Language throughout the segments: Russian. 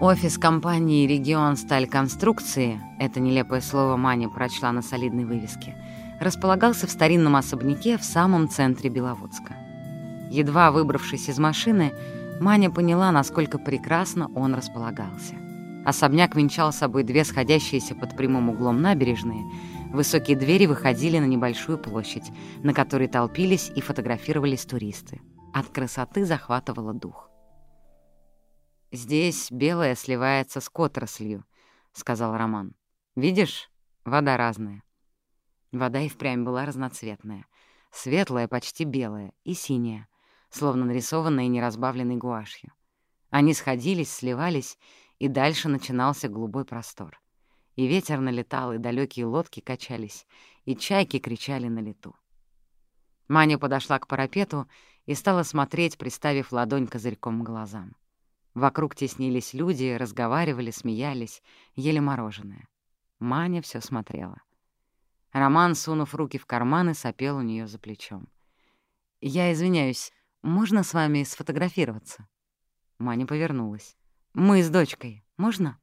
Офис компании «Регион Сталь Конструкции» — это нелепое слово Маня прочла на солидной вывеске — располагался в старинном особняке в самом центре Беловодска. Едва выбравшись из машины, Маня поняла, насколько прекрасно он располагался. Особняк венчал собой две сходящиеся под прямым углом набережные, высокие двери выходили на небольшую площадь, на которой толпились и фотографировались туристы. От красоты захватывало дух. «Здесь белое сливается с которослью», — сказал Роман. «Видишь, вода разная». Вода и впрямь была разноцветная. Светлая, почти белая, и синяя, словно нарисованная неразбавленной гуашью. Они сходились, сливались, и дальше начинался голубой простор. И ветер налетал, и далекие лодки качались, и чайки кричали на лету. Маня подошла к парапету и стала смотреть, приставив ладонь козырьком к глазам. Вокруг теснились люди, разговаривали, смеялись, ели мороженое. Маня все смотрела. Роман, сунув руки в карманы, сопел у нее за плечом. «Я извиняюсь, можно с вами сфотографироваться?» Маня повернулась. «Мы с дочкой. Можно?»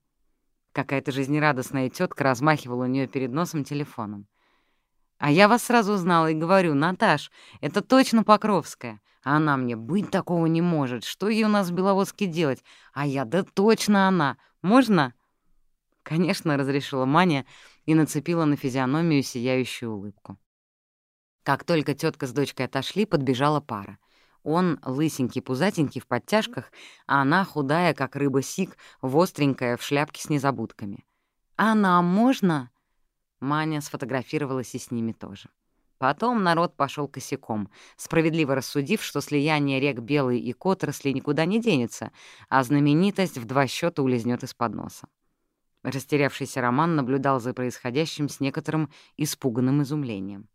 Какая-то жизнерадостная тетка размахивала у нее перед носом телефоном. «А я вас сразу узнала и говорю, Наташ, это точно Покровская. А она мне, быть такого не может. Что ей у нас в Беловодске делать? А я, да точно она. Можно? Конечно, разрешила Маня и нацепила на физиономию сияющую улыбку. Как только тетка с дочкой отошли, подбежала пара. Он лысенький, пузатенький, в подтяжках, а она худая, как рыба-сик, востренькая, в шляпке с незабудками. «А нам можно?» Маня сфотографировалась и с ними тоже. Потом народ пошел косяком, справедливо рассудив, что слияние рек Белой и Которосли никуда не денется, а знаменитость в два счета улизнет из-под носа. Растерявшийся Роман наблюдал за происходящим с некоторым испуганным изумлением.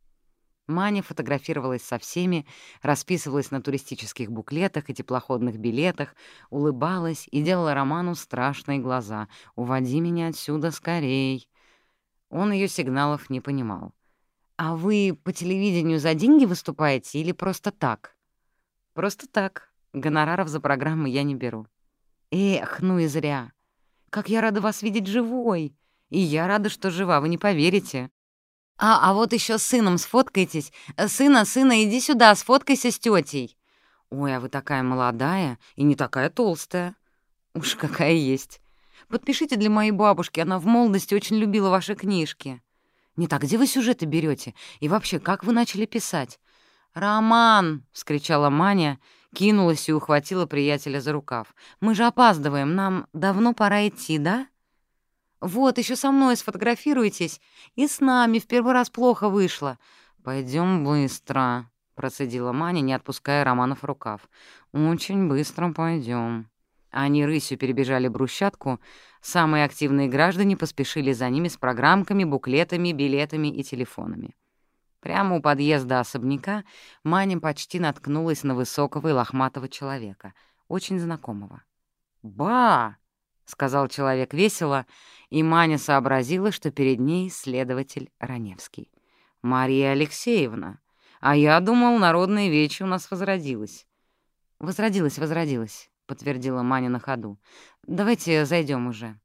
Маня фотографировалась со всеми, расписывалась на туристических буклетах и теплоходных билетах, улыбалась и делала Роману страшные глаза. «Уводи меня отсюда скорей!» Он ее сигналов не понимал. «А вы по телевидению за деньги выступаете или просто так?» «Просто так. Гонораров за программы я не беру». «Эх, ну и зря. Как я рада вас видеть живой. И я рада, что жива, вы не поверите». «А, а вот еще с сыном сфоткайтесь. Сына, сына, иди сюда, сфоткайся с тетей. «Ой, а вы такая молодая и не такая толстая». «Уж какая есть. Подпишите для моей бабушки, она в молодости очень любила ваши книжки». Не так, где вы сюжеты берете? И вообще, как вы начали писать?» «Роман!» — вскричала Маня, кинулась и ухватила приятеля за рукав. «Мы же опаздываем, нам давно пора идти, да?» «Вот, еще со мной сфотографируйтесь. И с нами в первый раз плохо вышло. Пойдем быстро», — процедила Маня, не отпуская Романов рукав. «Очень быстро пойдем. Они рысью перебежали брусчатку, самые активные граждане поспешили за ними с программками, буклетами, билетами и телефонами. Прямо у подъезда особняка Маня почти наткнулась на высокого и лохматого человека, очень знакомого. «Ба!» — сказал человек весело, и Маня сообразила, что перед ней следователь Раневский. «Мария Алексеевна, а я думал, народная вечь у нас возродилась». «Возродилась, возродилась», подтвердила Маня на ходу. «Давайте зайдем уже».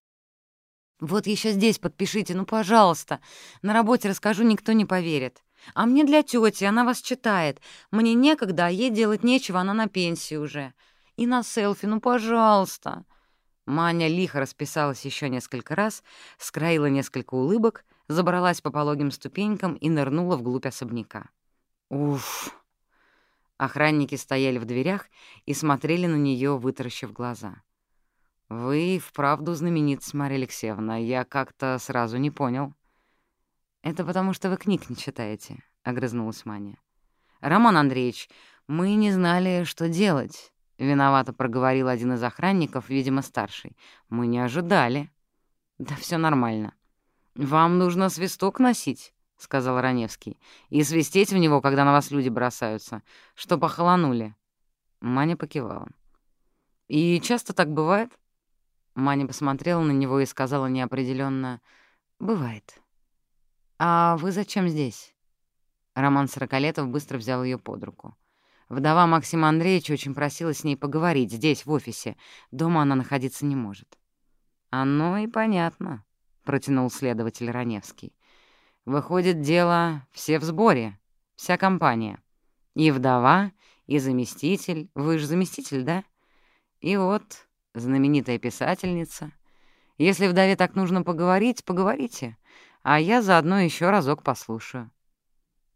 «Вот еще здесь подпишите, ну, пожалуйста. На работе расскажу, никто не поверит. А мне для тети, она вас читает. Мне некогда, а ей делать нечего, она на пенсии уже. И на селфи, ну, пожалуйста». Маня лихо расписалась еще несколько раз, скроила несколько улыбок, забралась по пологим ступенькам и нырнула вглубь особняка. «Уф!» Охранники стояли в дверях и смотрели на нее, вытаращив глаза. «Вы вправду знаменитость, Марья Алексеевна. Я как-то сразу не понял». «Это потому, что вы книг не читаете», — огрызнулась Маня. «Роман Андреевич, мы не знали, что делать», — виновато проговорил один из охранников, видимо, старший. «Мы не ожидали». «Да все нормально. Вам нужно свисток носить». — сказал Раневский, — «и свистеть в него, когда на вас люди бросаются, что похолонули». Маня покивала. «И часто так бывает?» Маня посмотрела на него и сказала неопределенно: «Бывает». «А вы зачем здесь?» Роман Сороколетов быстро взял ее под руку. Вдова Максима Андреевича очень просила с ней поговорить здесь, в офисе. Дома она находиться не может. «Оно и понятно», — протянул следователь Раневский. «Выходит, дело все в сборе, вся компания. И вдова, и заместитель. Вы же заместитель, да? И вот знаменитая писательница. Если вдове так нужно поговорить, поговорите, а я заодно еще разок послушаю».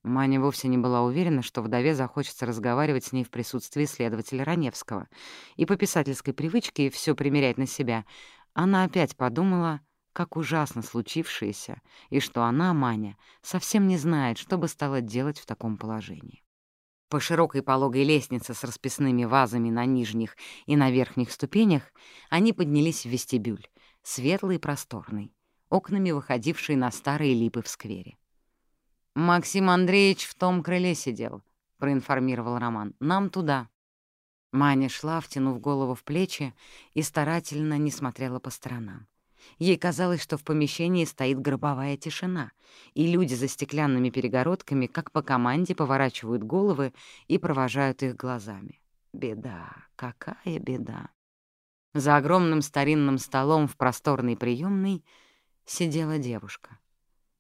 Маня вовсе не была уверена, что вдове захочется разговаривать с ней в присутствии следователя Раневского, и по писательской привычке все примерять на себя — она опять подумала, как ужасно случившееся, и что она, Маня, совсем не знает, что бы стала делать в таком положении. По широкой пологой лестнице с расписными вазами на нижних и на верхних ступенях они поднялись в вестибюль, светлый и просторный, окнами выходивший на старые липы в сквере. «Максим Андреевич в том крыле сидел», — проинформировал Роман. «Нам туда». Маня шла, втянув голову в плечи, и старательно не смотрела по сторонам. Ей казалось, что в помещении стоит гробовая тишина, и люди за стеклянными перегородками, как по команде, поворачивают головы и провожают их глазами. Беда, какая беда! За огромным старинным столом в просторной приемной сидела девушка.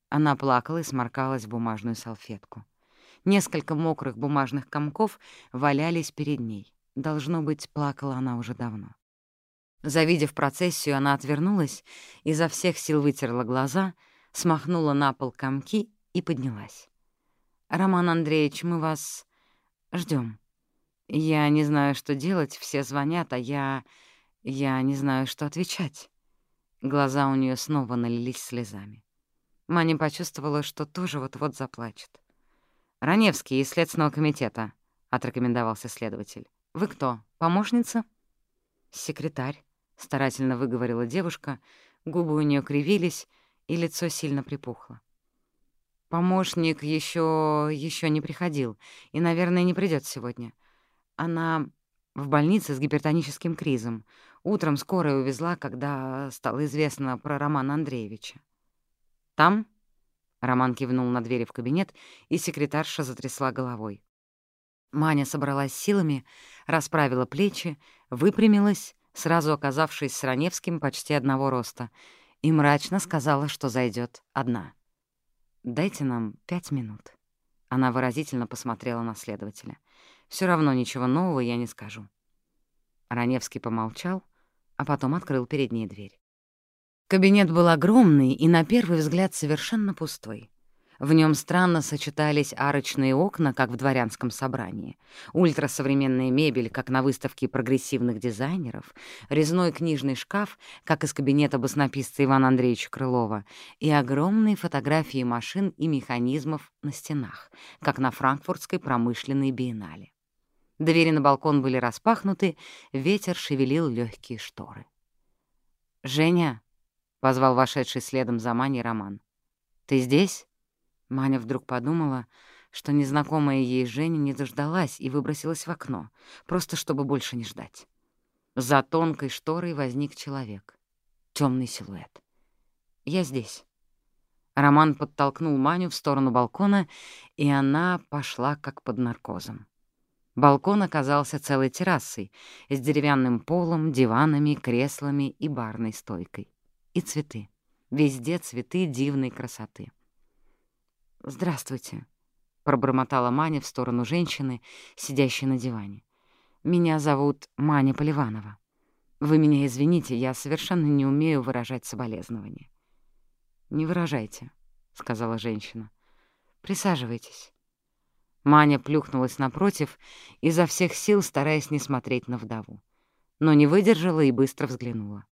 Она плакала и сморкалась в бумажную салфетку. Несколько мокрых бумажных комков валялись перед ней. Должно быть, плакала она уже давно. Завидев процессию, она отвернулась, изо всех сил вытерла глаза, смахнула на пол комки и поднялась. «Роман Андреевич, мы вас ждем. Я не знаю, что делать, все звонят, а я... я не знаю, что отвечать». Глаза у нее снова налились слезами. Маня почувствовала, что тоже вот-вот заплачет. «Раневский из Следственного комитета», — отрекомендовался следователь. «Вы кто, помощница?» «Секретарь», — старательно выговорила девушка, губы у нее кривились, и лицо сильно припухло. «Помощник еще еще не приходил и, наверное, не придет сегодня. Она в больнице с гипертоническим кризом. Утром скорая увезла, когда стало известно про Романа Андреевича. «Там?» — Роман кивнул на двери в кабинет, и секретарша затрясла головой. Маня собралась силами, расправила плечи, выпрямилась, сразу оказавшись с Раневским почти одного роста, и мрачно сказала, что зайдет одна. «Дайте нам пять минут». Она выразительно посмотрела на следователя. Все равно ничего нового я не скажу». Раневский помолчал, а потом открыл перед ней дверь. Кабинет был огромный и, на первый взгляд, совершенно пустой. В нем странно сочетались арочные окна, как в дворянском собрании, ультрасовременная мебель, как на выставке прогрессивных дизайнеров, резной книжный шкаф, как из кабинета баснописца Ивана Андреевича Крылова, и огромные фотографии машин и механизмов на стенах, как на франкфуртской промышленной биеннале. Двери на балкон были распахнуты, ветер шевелил легкие шторы. «Женя», — позвал вошедший следом за Маней Роман, — «ты здесь?» Маня вдруг подумала, что незнакомая ей Женя не дождалась и выбросилась в окно, просто чтобы больше не ждать. За тонкой шторой возник человек. темный силуэт. «Я здесь». Роман подтолкнул Маню в сторону балкона, и она пошла как под наркозом. Балкон оказался целой террасой с деревянным полом, диванами, креслами и барной стойкой. И цветы. Везде цветы дивной красоты. «Здравствуйте», — пробормотала Маня в сторону женщины, сидящей на диване. «Меня зовут Маня Поливанова. Вы меня извините, я совершенно не умею выражать соболезнования». «Не выражайте», — сказала женщина. «Присаживайтесь». Маня плюхнулась напротив, изо всех сил стараясь не смотреть на вдову, но не выдержала и быстро взглянула.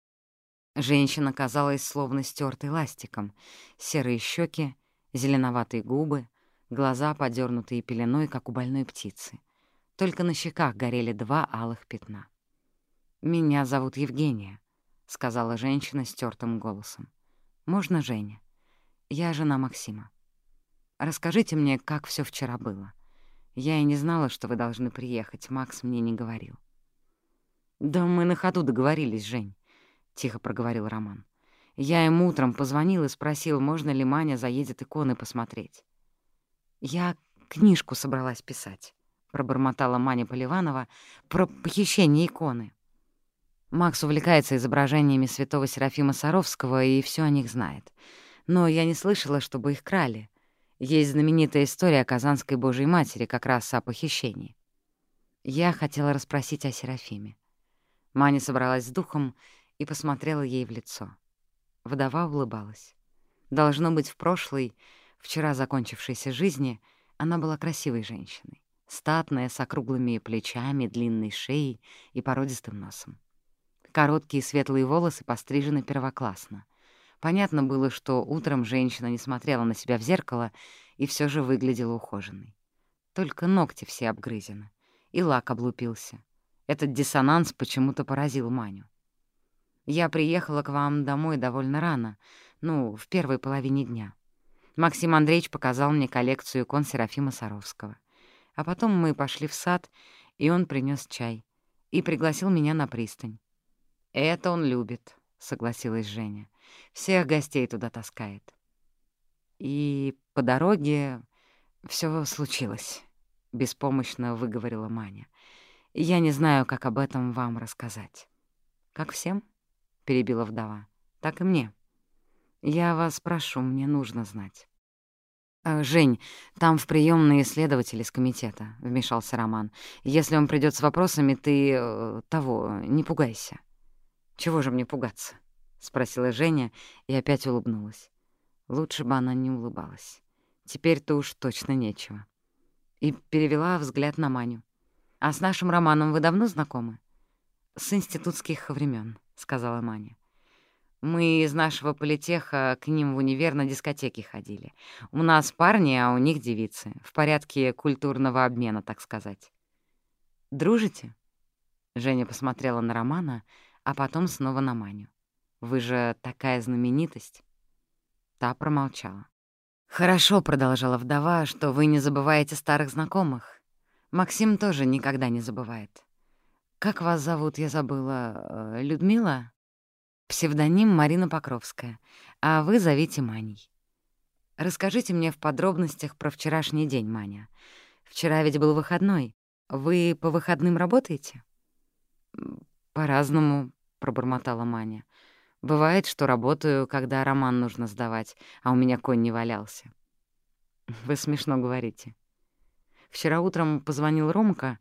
Женщина казалась словно стертой ластиком, серые щеки, зеленоватые губы, глаза, подернутые пеленой, как у больной птицы. Только на щеках горели два алых пятна. «Меня зовут Евгения», — сказала женщина стертым голосом. «Можно Женя? Я жена Максима. Расскажите мне, как все вчера было. Я и не знала, что вы должны приехать, Макс мне не говорил». «Да мы на ходу договорились, Жень», — тихо проговорил Роман. Я ему утром позвонил и спросил, можно ли Маня заедет иконы посмотреть. «Я книжку собралась писать», — пробормотала Маня Поливанова, «про похищение иконы». Макс увлекается изображениями святого Серафима Саровского и все о них знает. Но я не слышала, чтобы их крали. Есть знаменитая история о Казанской Божьей Матери как раз о похищении. Я хотела расспросить о Серафиме. Маня собралась с духом и посмотрела ей в лицо. Вдова улыбалась. Должно быть, в прошлой, вчера закончившейся жизни она была красивой женщиной, статная, с округлыми плечами, длинной шеей и породистым носом. Короткие светлые волосы пострижены первоклассно. Понятно было, что утром женщина не смотрела на себя в зеркало и все же выглядела ухоженной. Только ногти все обгрызены, и лак облупился. Этот диссонанс почему-то поразил Маню. Я приехала к вам домой довольно рано, ну, в первой половине дня. Максим Андреевич показал мне коллекцию икон Серафима Саровского. А потом мы пошли в сад, и он принес чай и пригласил меня на пристань. «Это он любит», — согласилась Женя. «Всех гостей туда таскает». И по дороге все случилось, — беспомощно выговорила Маня. Я не знаю, как об этом вам рассказать. Как всем? — перебила вдова. Так и мне. Я вас прошу, мне нужно знать. «Э, «Жень, там в приемные следователи с комитета», — вмешался Роман. «Если он придет с вопросами, ты... Э, того, не пугайся». «Чего же мне пугаться?» — спросила Женя и опять улыбнулась. Лучше бы она не улыбалась. Теперь-то уж точно нечего. И перевела взгляд на Маню. «А с нашим Романом вы давно знакомы?» «С институтских времен, сказала Маня. «Мы из нашего политеха к ним в универ на дискотеке ходили. У нас парни, а у них девицы. В порядке культурного обмена, так сказать». «Дружите?» Женя посмотрела на Романа, а потом снова на Маню. «Вы же такая знаменитость». Та промолчала. «Хорошо», — продолжала вдова, — «что вы не забываете старых знакомых. Максим тоже никогда не забывает. Как вас зовут, я забыла. Э, Людмила? Псевдоним Марина Покровская. А вы зовите Маней. Расскажите мне в подробностях про вчерашний день, Маня. Вчера ведь был выходной. Вы по выходным работаете? По-разному, пробормотала Маня. Бывает, что работаю, когда роман нужно сдавать, а у меня конь не валялся. Вы смешно говорите. Вчера утром позвонил Ромка,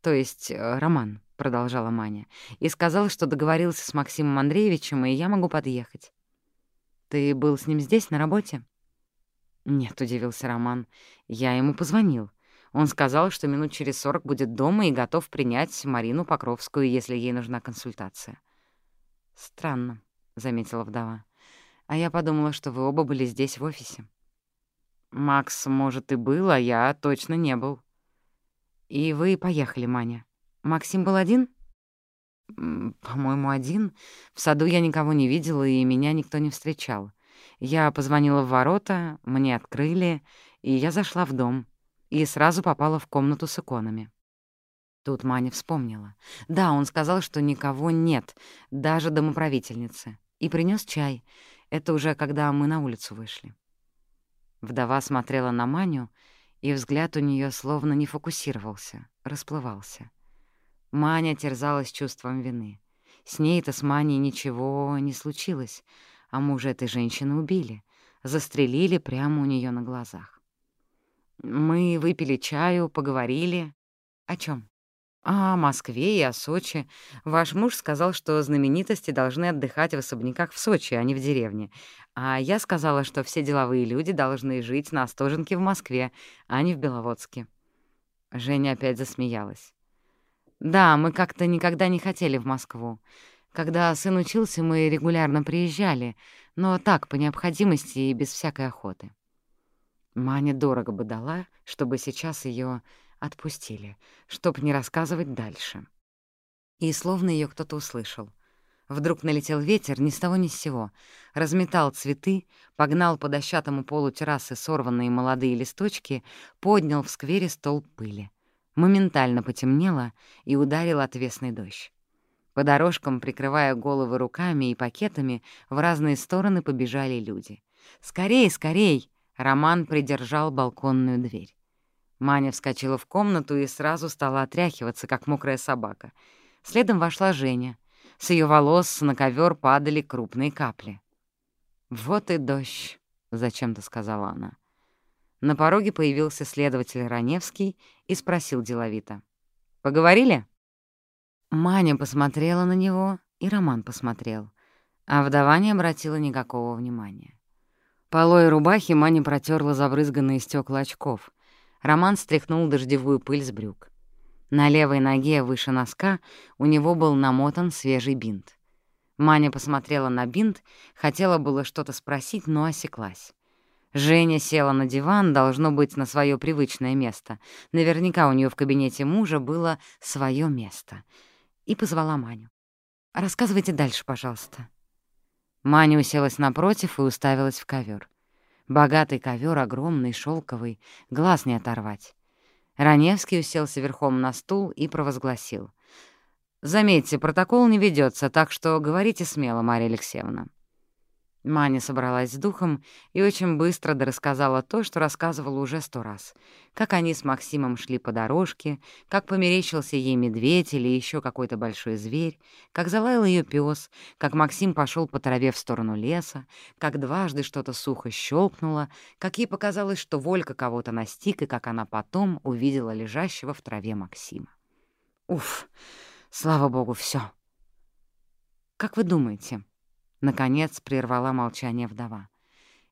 то есть э, Роман, — продолжала Маня, и сказал, что договорился с Максимом Андреевичем, и я могу подъехать. «Ты был с ним здесь, на работе?» «Нет», — удивился Роман. «Я ему позвонил. Он сказал, что минут через сорок будет дома и готов принять Марину Покровскую, если ей нужна консультация». «Странно», — заметила вдова. «А я подумала, что вы оба были здесь в офисе». «Макс, может, и был, а я точно не был». «И вы поехали, Маня. Максим был один?» «По-моему, один. В саду я никого не видела, и меня никто не встречал. Я позвонила в ворота, мне открыли, и я зашла в дом. И сразу попала в комнату с иконами». Тут Маня вспомнила. Да, он сказал, что никого нет, даже домоправительницы. И принес чай. Это уже когда мы на улицу вышли. Вдова смотрела на Маню, и взгляд у нее словно не фокусировался, расплывался. Маня терзалась чувством вины. С ней-то с Маней ничего не случилось, а мужа этой женщины убили, застрелили прямо у нее на глазах. Мы выпили чаю, поговорили. О чем? «О Москве и о Сочи. Ваш муж сказал, что знаменитости должны отдыхать в особняках в Сочи, а не в деревне. А я сказала, что все деловые люди должны жить на Остоженке в Москве, а не в Беловодске». Женя опять засмеялась. «Да, мы как-то никогда не хотели в Москву. Когда сын учился, мы регулярно приезжали, но так, по необходимости и без всякой охоты». Маня дорого бы дала, чтобы сейчас ее отпустили, чтоб не рассказывать дальше. И словно ее кто-то услышал. Вдруг налетел ветер ни с того ни с сего, разметал цветы, погнал по дощатому полу террасы сорванные молодые листочки, поднял в сквере стол пыли. Моментально потемнело и ударил отвесный дождь. По дорожкам, прикрывая головы руками и пакетами, в разные стороны побежали люди. «Скорей, скорей!» — Роман придержал балконную дверь. Маня вскочила в комнату и сразу стала отряхиваться, как мокрая собака. Следом вошла Женя. С ее волос на ковер падали крупные капли. «Вот и дождь», — зачем-то сказала она. На пороге появился следователь Раневский и спросил деловито. «Поговорили?» Маня посмотрела на него, и Роман посмотрел, а вдова не обратила никакого внимания. Полой рубахи Маня протерла забрызганные стекла очков. Роман стряхнул дождевую пыль с брюк. На левой ноге выше носка у него был намотан свежий бинт. Маня посмотрела на бинт, хотела было что-то спросить, но осеклась. Женя села на диван, должно быть, на свое привычное место. Наверняка у нее в кабинете мужа было свое место. И позвала Маню. «Рассказывайте дальше, пожалуйста». Маня уселась напротив и уставилась в ковер. Богатый ковер, огромный, шелковый, глаз не оторвать. Раневский уселся верхом на стул и провозгласил. «Заметьте, протокол не ведется, так что говорите смело, Марья Алексеевна». Маня собралась с духом и очень быстро дорассказала то, что рассказывала уже сто раз. Как они с Максимом шли по дорожке, как померещился ей медведь или еще какой-то большой зверь, как залаял ее пес, как Максим пошел по траве в сторону леса, как дважды что-то сухо щелкнуло, как ей показалось, что Волька кого-то настиг, и как она потом увидела лежащего в траве Максима. Уф, слава богу, все. Как вы думаете, Наконец прервала молчание вдова.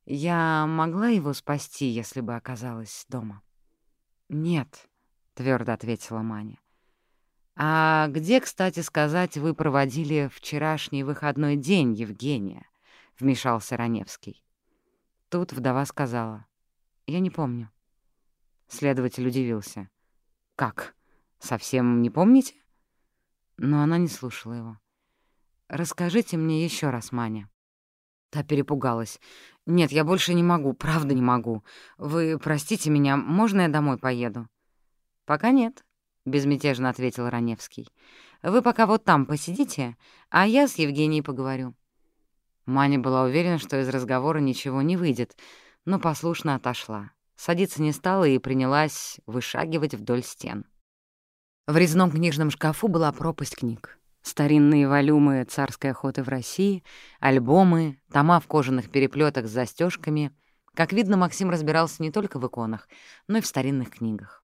«Я могла его спасти, если бы оказалась дома?» «Нет», — твердо ответила Маня. «А где, кстати сказать, вы проводили вчерашний выходной день, Евгения?» — вмешался Раневский. Тут вдова сказала. «Я не помню». Следователь удивился. «Как? Совсем не помните?» Но она не слушала его. «Расскажите мне еще раз, Маня». Та перепугалась. «Нет, я больше не могу, правда не могу. Вы простите меня, можно я домой поеду?» «Пока нет», — безмятежно ответил Раневский. «Вы пока вот там посидите, а я с Евгенией поговорю». Маня была уверена, что из разговора ничего не выйдет, но послушно отошла. Садиться не стала и принялась вышагивать вдоль стен. В резном книжном шкафу была пропасть книг. Старинные волюмы царской охоты в России, альбомы, тома в кожаных переплетах с застежками. Как видно, Максим разбирался не только в иконах, но и в старинных книгах.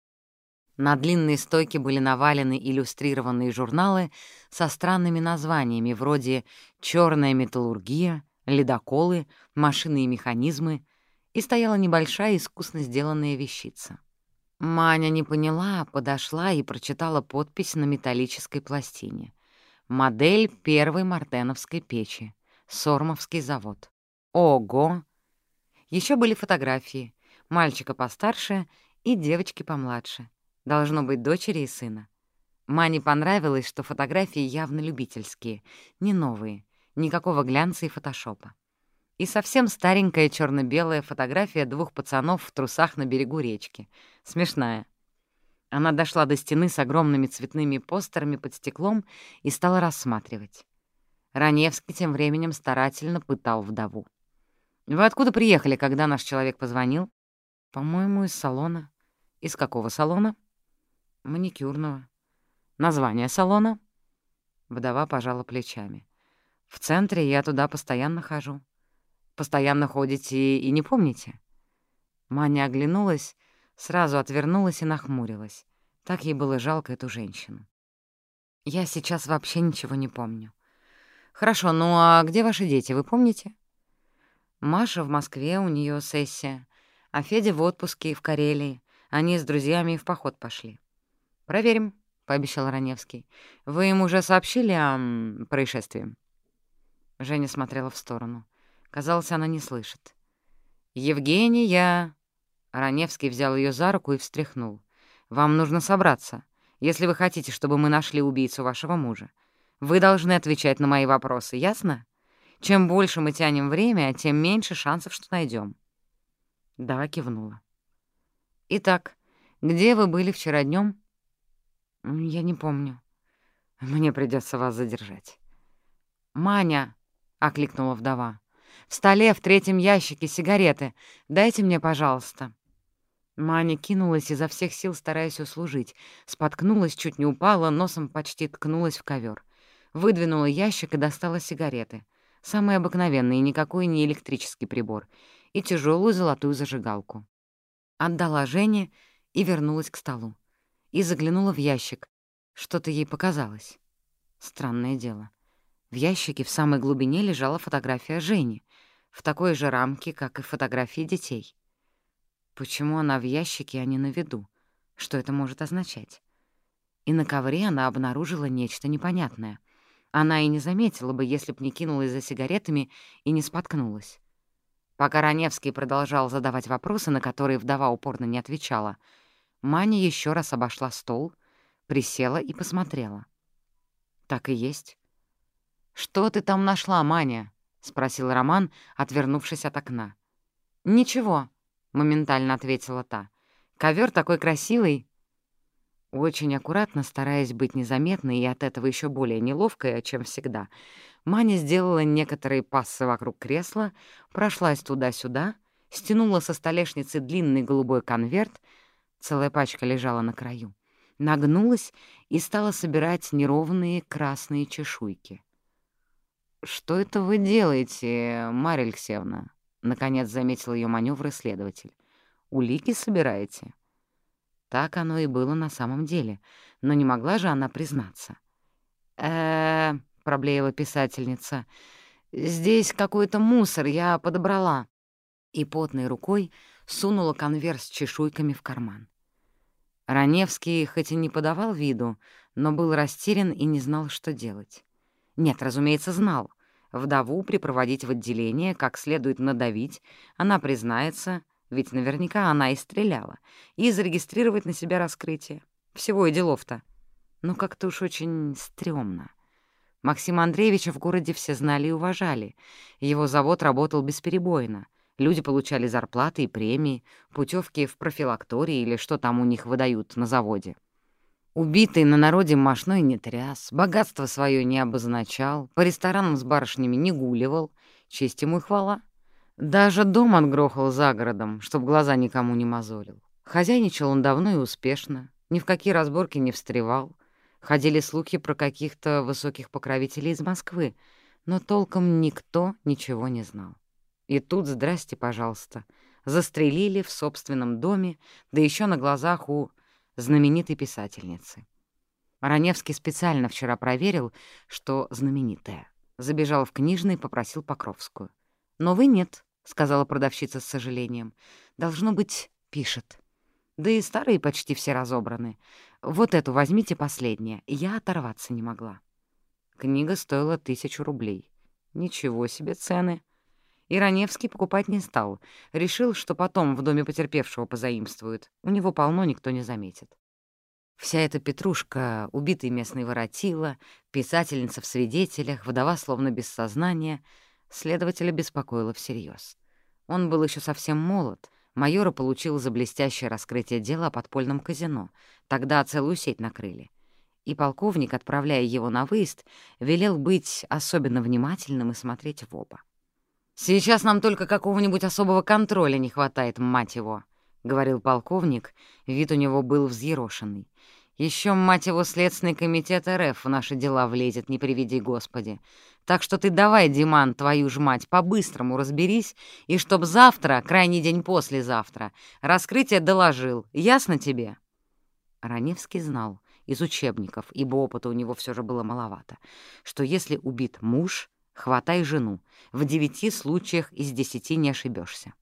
На длинные стойки были навалены иллюстрированные журналы со странными названиями, вроде «Черная металлургия», «Ледоколы», «Машины и механизмы», и стояла небольшая искусно сделанная вещица. Маня не поняла, подошла и прочитала подпись на металлической пластине. Модель первой мартеновской печи. Сормовский завод. Ого! Еще были фотографии. Мальчика постарше и девочки помладше. Должно быть дочери и сына. Мане понравилось, что фотографии явно любительские, не новые, никакого глянца и фотошопа. И совсем старенькая черно белая фотография двух пацанов в трусах на берегу речки. Смешная. Она дошла до стены с огромными цветными постерами под стеклом и стала рассматривать. Раневский тем временем старательно пытал вдову. «Вы откуда приехали, когда наш человек позвонил?» «По-моему, из салона». «Из какого салона?» «Маникюрного». «Название салона?» Вдова пожала плечами. «В центре я туда постоянно хожу». «Постоянно ходите и не помните?» Маня оглянулась Сразу отвернулась и нахмурилась. Так ей было жалко эту женщину. «Я сейчас вообще ничего не помню». «Хорошо, ну а где ваши дети, вы помните?» «Маша в Москве, у нее сессия, а Федя в отпуске в Карелии. Они с друзьями в поход пошли». «Проверим», — пообещал Раневский. «Вы им уже сообщили о происшествии?» Женя смотрела в сторону. Казалось, она не слышит. «Евгения!» Раневский взял ее за руку и встряхнул. «Вам нужно собраться, если вы хотите, чтобы мы нашли убийцу вашего мужа. Вы должны отвечать на мои вопросы, ясно? Чем больше мы тянем время, тем меньше шансов, что найдем. Да, кивнула. «Итак, где вы были вчера днем? «Я не помню. Мне придется вас задержать». «Маня!» — окликнула вдова. «В столе в третьем ящике сигареты. Дайте мне, пожалуйста». Маня кинулась изо всех сил, стараясь услужить. Споткнулась, чуть не упала, носом почти ткнулась в ковер. выдвинула ящик и достала сигареты. Самый обыкновенный, никакой не электрический прибор. И тяжелую золотую зажигалку. Отдала Жене и вернулась к столу. И заглянула в ящик. Что-то ей показалось. Странное дело. В ящике в самой глубине лежала фотография Жени, в такой же рамке, как и фотографии детей. Почему она в ящике, а не на виду? Что это может означать? И на ковре она обнаружила нечто непонятное. Она и не заметила бы, если б не кинулась за сигаретами и не споткнулась. Пока Раневский продолжал задавать вопросы, на которые вдова упорно не отвечала, Маня еще раз обошла стол, присела и посмотрела. Так и есть. «Что ты там нашла, Маня?» — спросил Роман, отвернувшись от окна. «Ничего», — моментально ответила та. Ковер такой красивый». Очень аккуратно, стараясь быть незаметной и от этого еще более неловкой, чем всегда, Маня сделала некоторые пассы вокруг кресла, прошлась туда-сюда, стянула со столешницы длинный голубой конверт, целая пачка лежала на краю, нагнулась и стала собирать неровные красные чешуйки. «Что это вы делаете, Марья Алексеевна?» — наконец заметил ее маневр исследователь. «Улики собираете?» Так оно и было на самом деле, но не могла же она признаться. э проблеяла писательница, — «здесь какой-то мусор я подобрала». И потной рукой сунула конверт с чешуйками в карман. Раневский хоть и не подавал виду, но был растерян и не знал, что делать. Нет, разумеется, знал. Вдову припроводить в отделение, как следует надавить, она признается, ведь наверняка она и стреляла, и зарегистрировать на себя раскрытие. Всего и делов-то. Но как-то уж очень стрёмно. Максима Андреевича в городе все знали и уважали. Его завод работал бесперебойно. Люди получали зарплаты и премии, путевки в профилактории или что там у них выдают на заводе. Убитый на народе мошной не тряс, богатство свое не обозначал, по ресторанам с барышнями не гуливал, честь ему и хвала. Даже дом отгрохал за городом, чтоб глаза никому не мозолил. Хозяйничал он давно и успешно, ни в какие разборки не встревал. Ходили слухи про каких-то высоких покровителей из Москвы, но толком никто ничего не знал. И тут, здрасте, пожалуйста, застрелили в собственном доме, да еще на глазах у знаменитой писательницы. Раневский специально вчера проверил, что знаменитая. Забежал в книжный и попросил Покровскую. Но вы нет, — сказала продавщица с сожалением. «Должно быть, пишет. Да и старые почти все разобраны. Вот эту возьмите последнее. Я оторваться не могла». Книга стоила тысячу рублей. Ничего себе цены. Ироневский покупать не стал. Решил, что потом в доме потерпевшего позаимствуют. У него полно, никто не заметит. Вся эта петрушка, убитый местный воротила, писательница в свидетелях, вдова словно без сознания — следователя беспокоило всерьез. Он был еще совсем молод. Майора получил за блестящее раскрытие дела о подпольном казино. Тогда целую сеть накрыли. И полковник, отправляя его на выезд, велел быть особенно внимательным и смотреть в оба. «Сейчас нам только какого-нибудь особого контроля не хватает, мать его», — говорил полковник, вид у него был взъерошенный. Еще, мать его, Следственный комитет РФ в наши дела влезет, не приведи Господи. Так что ты давай, Диман, твою ж мать, по-быстрому разберись, и чтоб завтра, крайний день послезавтра, раскрытие доложил. Ясно тебе?» Раневский знал из учебников, ибо опыта у него все же было маловато, что если убит муж, хватай жену, в девяти случаях из десяти не ошибешься.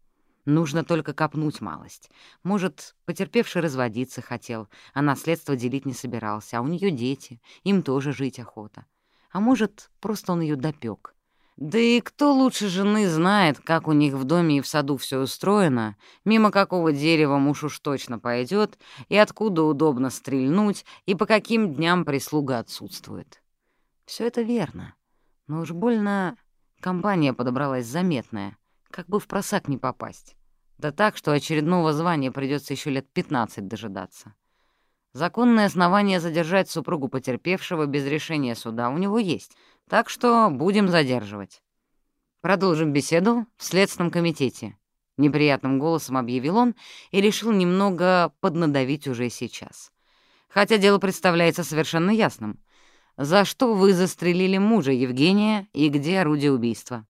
Нужно только копнуть малость. Может, потерпевший разводиться хотел, а наследство делить не собирался, а у нее дети, им тоже жить охота. А может, просто он ее допек. Да и кто лучше жены знает, как у них в доме и в саду все устроено, мимо какого дерева муж уж точно пойдет, и откуда удобно стрельнуть, и по каким дням прислуга отсутствует. Все это верно, но уж больно компания подобралась заметная — как бы в просак не попасть. Да так, что очередного звания придется еще лет 15 дожидаться. Законное основание задержать супругу потерпевшего без решения суда у него есть, так что будем задерживать. Продолжим беседу в Следственном комитете. Неприятным голосом объявил он и решил немного поднадавить уже сейчас. Хотя дело представляется совершенно ясным. За что вы застрелили мужа Евгения и где орудие убийства?»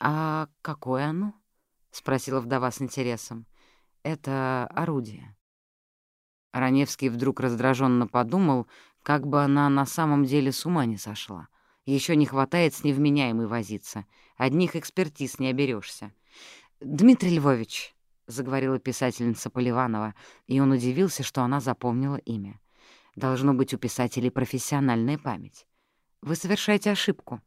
«А какое оно?» — спросила вдова с интересом. «Это орудие». Раневский вдруг раздраженно подумал, как бы она на самом деле с ума не сошла. Еще не хватает с невменяемой возиться. Одних экспертиз не оберешься. «Дмитрий Львович», — заговорила писательница Поливанова, и он удивился, что она запомнила имя. «Должно быть у писателей профессиональная память. Вы совершаете ошибку.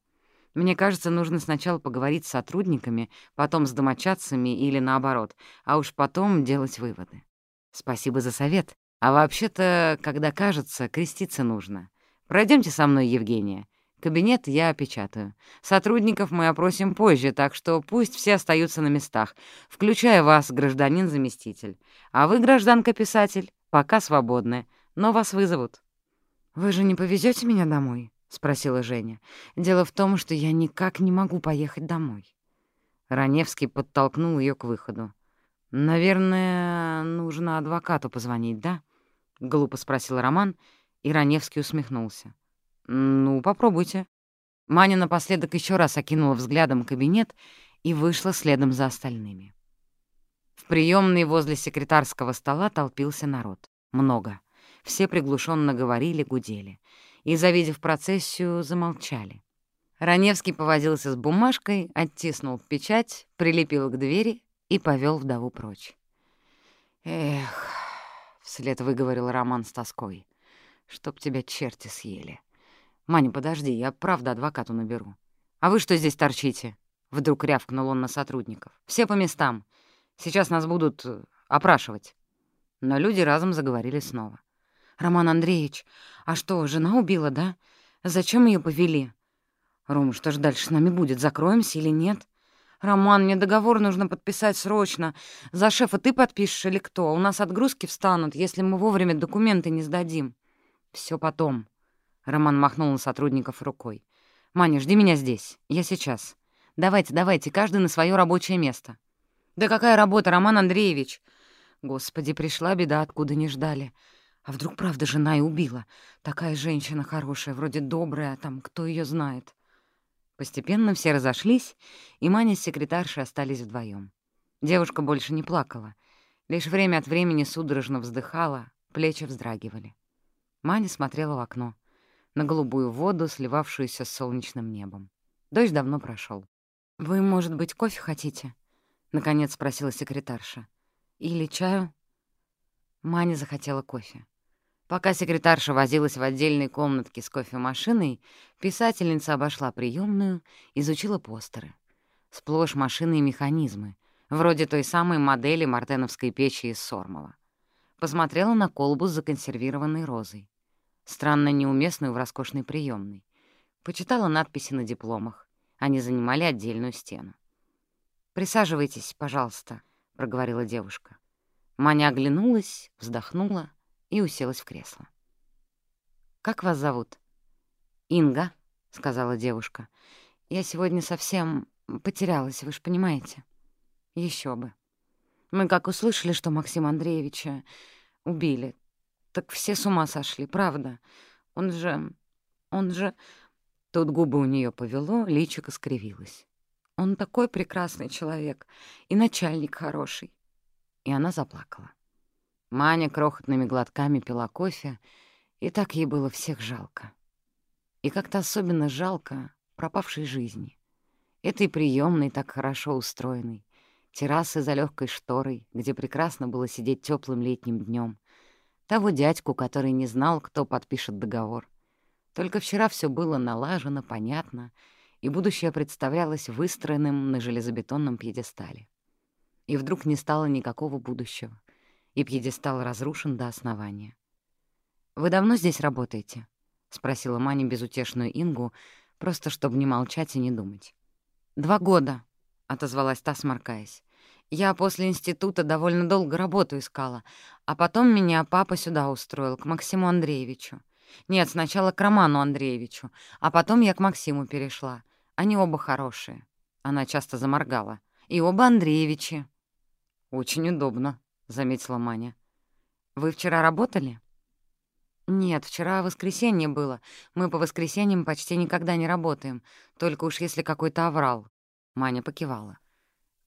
Мне кажется, нужно сначала поговорить с сотрудниками, потом с домочадцами или наоборот, а уж потом делать выводы. Спасибо за совет. А вообще-то, когда кажется, креститься нужно. Пройдемте со мной, Евгения. Кабинет я опечатаю. Сотрудников мы опросим позже, так что пусть все остаются на местах, включая вас, гражданин-заместитель. А вы, гражданка-писатель, пока свободны, но вас вызовут. «Вы же не повезете меня домой?» — спросила Женя. «Дело в том, что я никак не могу поехать домой». Раневский подтолкнул ее к выходу. «Наверное, нужно адвокату позвонить, да?» — глупо спросил Роман, и Раневский усмехнулся. «Ну, попробуйте». Маня напоследок еще раз окинула взглядом кабинет и вышла следом за остальными. В приемной возле секретарского стола толпился народ. Много. Все приглушенно говорили, гудели. И, завидев процессию, замолчали. Раневский повозился с бумажкой, оттиснул печать, прилепил к двери и повел вдову прочь. «Эх», — вслед выговорил Роман с тоской, — «чтоб тебя черти съели». «Маня, подожди, я правда адвокату наберу». «А вы что здесь торчите?» — вдруг рявкнул он на сотрудников. «Все по местам. Сейчас нас будут э, опрашивать». Но люди разом заговорили снова. «Роман Андреевич, а что, жена убила, да? Зачем ее повели?» «Рома, что ж дальше с нами будет? Закроемся или нет?» «Роман, мне договор нужно подписать срочно. За шефа ты подпишешь или кто? У нас отгрузки встанут, если мы вовремя документы не сдадим». Все потом», Роман махнул на сотрудников рукой. «Маня, жди меня здесь. Я сейчас. Давайте, давайте, каждый на свое рабочее место». «Да какая работа, Роман Андреевич?» Господи, пришла беда, откуда не ждали. А вдруг правда жена и убила? Такая женщина хорошая, вроде добрая, а там кто ее знает. Постепенно все разошлись, и Маня с секретаршей остались вдвоем. Девушка больше не плакала. Лишь время от времени судорожно вздыхала, плечи вздрагивали. Маня смотрела в окно на голубую воду, сливавшуюся с солнечным небом. Дождь давно прошел. «Вы, может быть, кофе хотите?» — наконец спросила секретарша. «Или чаю?» Маня захотела кофе. Пока секретарша возилась в отдельной комнатке с кофемашиной, писательница обошла приемную, изучила постеры. Сплошь машины и механизмы, вроде той самой модели мартеновской печи из Сормова. Посмотрела на колбу с законсервированной розой странно неуместную в роскошной приемной. Почитала надписи на дипломах. Они занимали отдельную стену. «Присаживайтесь, пожалуйста», — проговорила девушка. Маня оглянулась, вздохнула и уселась в кресло. «Как вас зовут?» «Инга», — сказала девушка. «Я сегодня совсем потерялась, вы же понимаете?» Еще бы. Мы как услышали, что Максима Андреевича убили, так все с ума сошли, правда. Он же... он же...» Тут губы у нее повело, личико скривилось. «Он такой прекрасный человек, и начальник хороший». И она заплакала. Маня крохотными глотками пила кофе, и так ей было всех жалко. И как-то особенно жалко пропавшей жизни. Этой приемной так хорошо устроенной, террасы за легкой шторой, где прекрасно было сидеть теплым летним днем, того дядьку, который не знал, кто подпишет договор. Только вчера все было налажено, понятно, и будущее представлялось выстроенным на железобетонном пьедестале. И вдруг не стало никакого будущего, и пьедестал разрушен до основания. «Вы давно здесь работаете?» — спросила Маня безутешную Ингу, просто чтобы не молчать и не думать. «Два года», — отозвалась та, сморкаясь. Я после института довольно долго работу искала, а потом меня папа сюда устроил, к Максиму Андреевичу. Нет, сначала к Роману Андреевичу, а потом я к Максиму перешла. Они оба хорошие. Она часто заморгала. И оба Андреевичи. «Очень удобно», — заметила Маня. «Вы вчера работали?» «Нет, вчера воскресенье было. Мы по воскресеньям почти никогда не работаем, только уж если какой-то оврал». Маня покивала.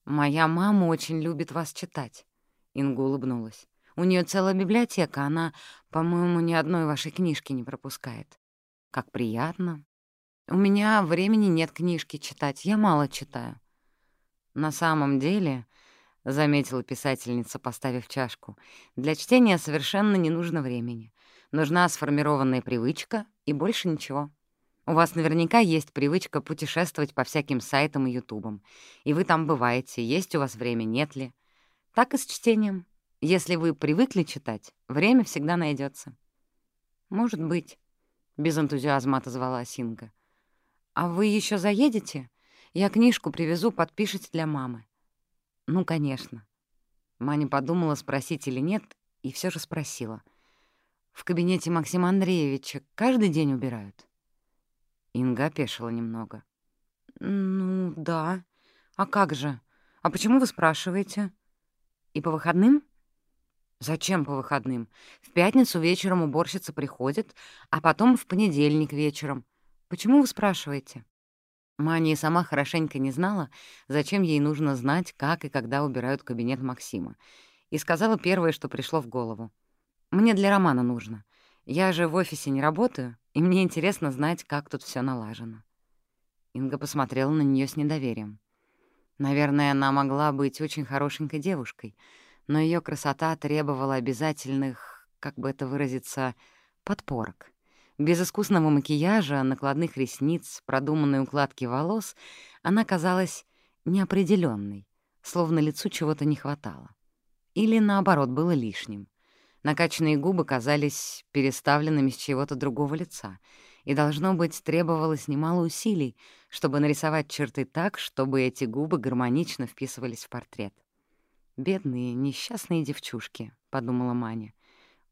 «Моя мама очень любит вас читать». Инга улыбнулась. «У нее целая библиотека, она, по-моему, ни одной вашей книжки не пропускает». «Как приятно. У меня времени нет книжки читать, я мало читаю». «На самом деле», — заметила писательница, поставив чашку, «для чтения совершенно не нужно времени. Нужна сформированная привычка и больше ничего. У вас наверняка есть привычка путешествовать по всяким сайтам и ютубам. И вы там бываете, есть у вас время, нет ли. Так и с чтением. Если вы привыкли читать, время всегда найдется. «Может быть», — без энтузиазма отозвала Синга. «А вы еще заедете? Я книжку привезу, подпишите для мамы». «Ну, конечно». Маня подумала, спросить или нет, и все же спросила. В кабинете Максима Андреевича каждый день убирают?» Инга опешила немного. «Ну, да. А как же? А почему вы спрашиваете? И по выходным?» «Зачем по выходным? В пятницу вечером уборщица приходит, а потом в понедельник вечером. Почему вы спрашиваете?» Маня сама хорошенько не знала, зачем ей нужно знать, как и когда убирают кабинет Максима, и сказала первое, что пришло в голову. Мне для романа нужно. Я же в офисе не работаю, и мне интересно знать, как тут все налажено». Инга посмотрела на нее с недоверием. Наверное, она могла быть очень хорошенькой девушкой, но ее красота требовала обязательных, как бы это выразиться, подпорок. Без искусного макияжа, накладных ресниц, продуманной укладки волос она казалась неопределенной, словно лицу чего-то не хватало. Или, наоборот, было лишним. Накачанные губы казались переставленными с чего-то другого лица, и, должно быть, требовалось немало усилий, чтобы нарисовать черты так, чтобы эти губы гармонично вписывались в портрет. «Бедные, несчастные девчушки», — подумала Маня.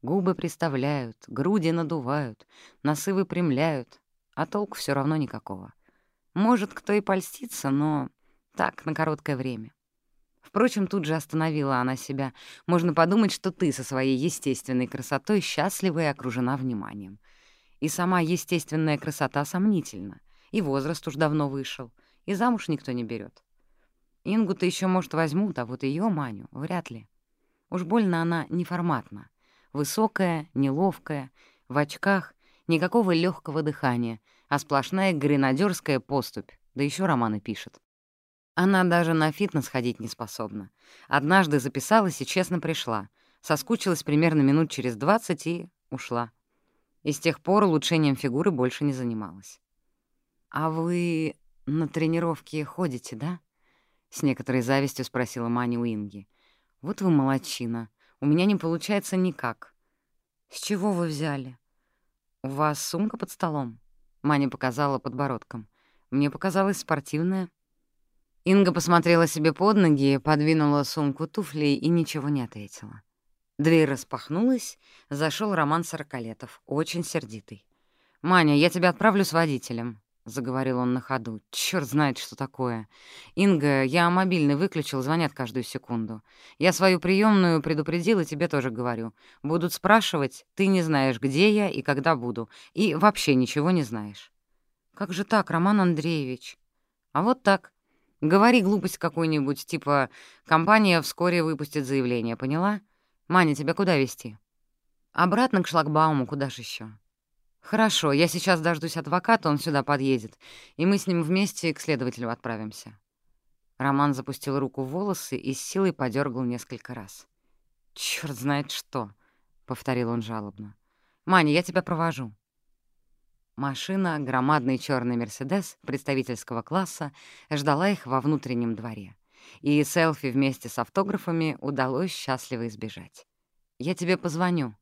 «Губы приставляют, груди надувают, носы выпрямляют, а толку все равно никакого. Может, кто и польстится, но так, на короткое время. Впрочем, тут же остановила она себя. Можно подумать, что ты со своей естественной красотой счастлива и окружена вниманием. И сама естественная красота сомнительна. И возраст уж давно вышел, и замуж никто не берет. Ингу-то еще, может, возьмут, а вот ее Маню — вряд ли. Уж больно она неформатна. Высокая, неловкая, в очках, никакого легкого дыхания, а сплошная гренадерская поступь, да еще романы пишет. Она даже на фитнес ходить не способна. Однажды записалась и честно пришла. Соскучилась примерно минут через двадцать и ушла. И с тех пор улучшением фигуры больше не занималась. «А вы на тренировки ходите, да?» С некоторой завистью спросила Маня у Инги. «Вот вы молодчина. У меня не получается никак». «С чего вы взяли?» «У вас сумка под столом?» Маня показала подбородком. «Мне показалось спортивная». Инга посмотрела себе под ноги, подвинула сумку туфлей и ничего не ответила. Дверь распахнулась, зашел Роман Сорокалетов, очень сердитый. «Маня, я тебя отправлю с водителем», — заговорил он на ходу. Черт знает, что такое. Инга, я мобильный выключил, звонят каждую секунду. Я свою приемную предупредил и тебе тоже говорю. Будут спрашивать, ты не знаешь, где я и когда буду, и вообще ничего не знаешь». «Как же так, Роман Андреевич?» «А вот так. Говори глупость какую-нибудь, типа «компания вскоре выпустит заявление», поняла? Маня, тебя куда везти? Обратно к шлагбауму, куда же еще? Хорошо, я сейчас дождусь адвоката, он сюда подъедет, и мы с ним вместе к следователю отправимся. Роман запустил руку в волосы и с силой подергал несколько раз. Черт знает что», — повторил он жалобно. «Маня, я тебя провожу». Машина, громадный черный «Мерседес» представительского класса, ждала их во внутреннем дворе. И селфи вместе с автографами удалось счастливо избежать. «Я тебе позвоню».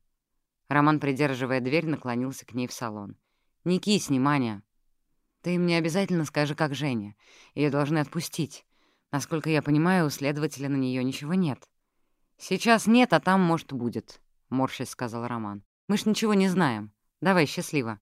Роман, придерживая дверь, наклонился к ней в салон. «Не кисни, Маня. Ты мне обязательно скажи, как Женя. Ее должны отпустить. Насколько я понимаю, у следователя на нее ничего нет». «Сейчас нет, а там, может, будет», — морщись сказал Роман. «Мы ж ничего не знаем. Давай, счастливо».